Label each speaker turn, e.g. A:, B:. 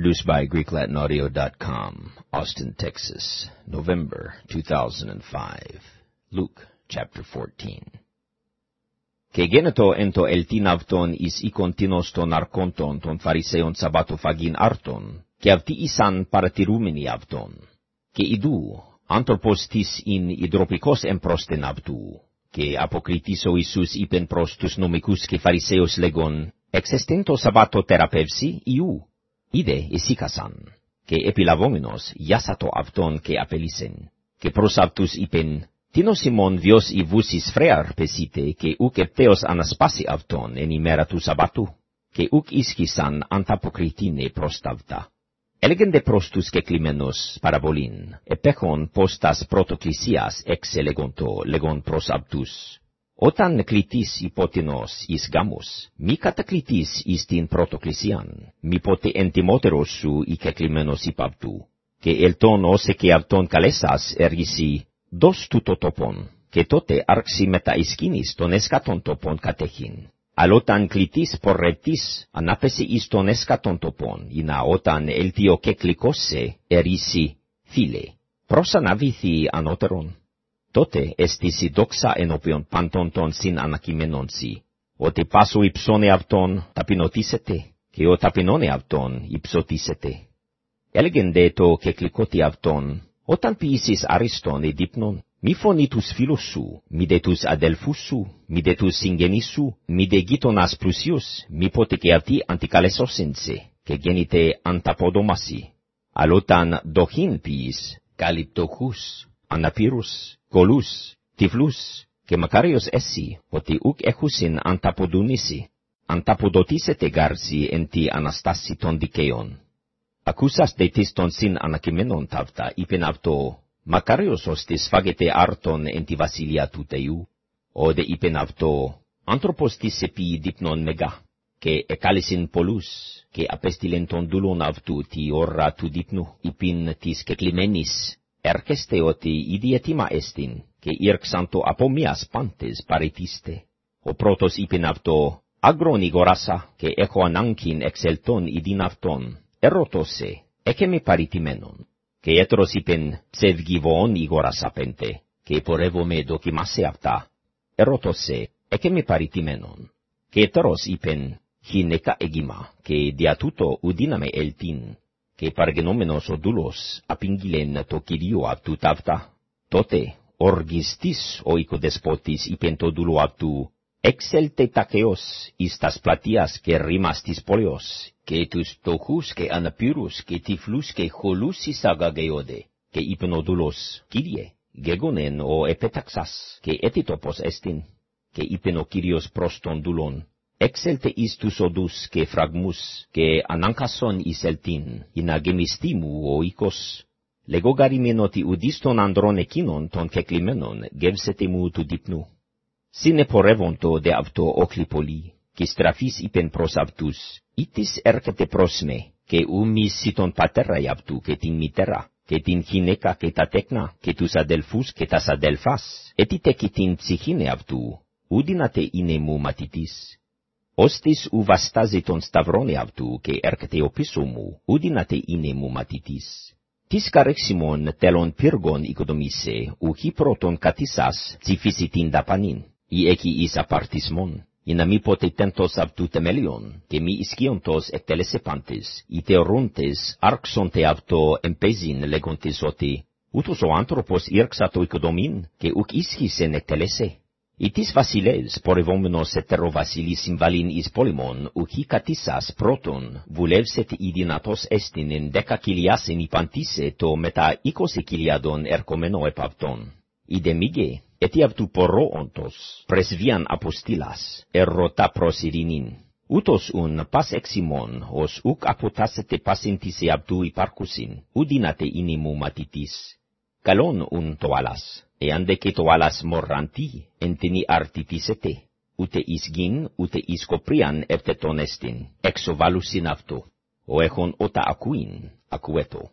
A: Produced by GreekLatinAudio.com, Austin, Texas, November 2005. Luke chapter 14. Και γένετο εν το ελτίν αυτον εις οικοντίνος των αρχόντων των Φαρισαίων Σαββατοφαγήν άρτων, και αυτοί ήσαν παρατηρούμενοι αυτον. Και ιδού, άνθρωπος της ειν υδροπικός εμπρόστεν αυτού, και αποκριτής ο Ιησούς είπεν προς τους νομικούς και Φαρισαίους λέγον, εξεστήν το Σαββατο θεραπεύσει Ιού, είδε εσύκασαν, και επιλαβόμενος γιάσατο αυτον και απελίσεν, και προς αυτούς είπεν, Τίνο Σιμών βιός η βούσις φρέαρ πεσίτε, και ουκ επτέως ανασπάσει αυτον εν ημέρα του Σαββατού, και ουκ ίσχυσαν ανταποκριτήνε προς ταυτά. Έλεγεντε προς τους κεκλημένους παραβολήν, επέχον πως τας πρωτοκλησίας εξελεγοντο λέγον προς αυτούς, όταν κλητής υπότινος εις γάμος, μη κατακλητής εις την πρωτοκλησίαν, μη ποτε εντιμότερος σου η κεκλημένος υπ' αυτού, και ελτών όσε και αυτόν καλέσας έργησι, δώσ' του το τοπον, και τότε άρξει μετα εις κίνης τον έσκατον τοπον κατέχειν. Αλλά όταν κλητής πορετής ανάπεσε εις τον έσκατον τοπον, εινά όταν ελτίο κεκλικόσε ερήσι, φίλε, προσαναβήθη ανώτερον τότε εστίση δόξα ενώπιον πάντων των συν ανακειμένων ότι πάσο υψώνε αυτόν ταπεινωτήσετε, και ο ταπεινώνε αυτόν υψωτήσετε. Έλεγεν δε το κεκλικότι αυτόν, όταν ποιήσεις αριστον εδίπνον, μη φωνεί τους φίλους σου, μη δε τους αδελφούς σου, μη δε τους συγγενείς σου, μη δε γείτονας πλουσίους, μη ποτε και αυτοί αντικαλεσόσεν σε, και γέννητε ανταποδόμασι. Αλλά όταν δοχήν ποιείς, καλυπτοχούς, αναπήρους, κολούς, τυφλούς, και μακάριος εσύ, ότι ουκ έχουσιν ανταποδούνisi, ανταποδοτήσετε γάρσι εν τη αναστάση των δικαίων. Ακούσας δε της των συν ανακειμένων ταύτα, είπεν αυτό, μακάριος ώστις φάγετε άρτον εν τη βασιλεία του Θεού, όδε είπεν αυτό, άνθρωπος της επί δίπνον μεγά, και εκάλεσιν πολλούς, και απέστειλεν τον δούλον αυτού τη ώρα του δίπνου, είπιν της κεκλημένης, έρχεστε ότι ήδη έτοιμα εστιν, και ήρξαντο από μίας πάντες παρετήστε. Ο πρώτος είπεν αυτό, αγρόν ηγοράσα, και έχω ανάγκην εξελτών ειδήν αυτόν, ερωτώσε, έκε με παρητημένον. Και έτρος είπεν, ψευγιβόν ηγοράσα πέντε, και πορεύομαι δοκιμάσαι αυτά. Ερωτώσε, έκε με παρητημένον. Και έτρος είπεν, χινέκα εγίμα, και δια τούτο ουδίναμε ελτίν, και παργενόμενος ο δούλος απήγγειλεν το Κυρίο αυτού ταύτα. Τότε οργιστής ο οικοδεσπότης είπεν το δούλο αυτού, «Εξέλτε τακεός εις τας πλατείας και ρήμας της πόλεως, και τους τοχούς και αναπήρους και τυφλούς και χολούς εισαγαγεώδε». Και είπεν ο δούλος, «Κύριε, γεγονεν ο επέταξας, και ετιτόπος εστιν». Και είπεν ο Κύριος προς τον δούλον, Έξελτε εις τους οδούς και φραγμούς, και ανάγκασον εις ελτίν, να γεμιστεί μου ο οίκος. Λέγω γαριμέν ότι ουδείς των ανδρών εκείνων των κεκλημένων γεύσετε μου του διπνού. Συνεπορεύοντο δε αυτό όχλη πολύ, και στραφείς είπεν προς αυτούς, ήτις έρχεται προς με, και ούμισι τον πατέρα αυτού και την μητέρα, και την γυναίκα και τα τέκνα, και τους αδελφούς και τας αδελφάς, ετείτε και την ψυχήνε αυτού, ουδινατε είναι μου μαθητής Ώστις ου βαστάζει τον σταυρώνε αυτού και έρχεται ο πίσω μου, ουδινάτε είναι μου μαθητής. Τις καρέξιμον τέλον πύργων οικοδομήσε, ουχή πρώτον κατήσας τσιφίσει την δαπανήν, ή εκεί εις απαρτισμόν, ή να μη ποτε τέντος αυτού τεμελιον, και μη ισκίοντος εκτελεσε πάντες, ή θεωρούντες άρξοντε αυτό εμπέζιν λέγοντες ότι, ούτως ο άνθρωπος ήρξα το οικοδομήν, και ουκ ίσχυσεν εκτελεσε, Ητής βασιλεύς πορευόμενος ετερο βασιλής συμβαλήν εις πόλεμον, ουχή κατήσας πρώτον, βουλεύσετ η δυνατός έστιν εν δέκα κοιλιάσεν υπαντήσε το μετά είκοσι κοιλιάδων ερχομένο επ' αυτόν. Ιδε μίγε, έτι αυτού όντος, πρεσβίαν αποστήλας, ερωτά προς ειρηνήν. Ούτως ουν πας εξημών, ως ουκ αποτάσετε πάσιν της αυτού υπαρκουσιν, ουδίνατε είναι μου μαθητής. Καλόν ουν το εάν δε και το άλλας μοραντί, εν τίνι αρτιτίσετε, ούτε εις γίν, ούτε εις κοπρίαν εφτε τον εστίν, εξοβάλουσιν ο έχον ότα ακούιν, ακούετο.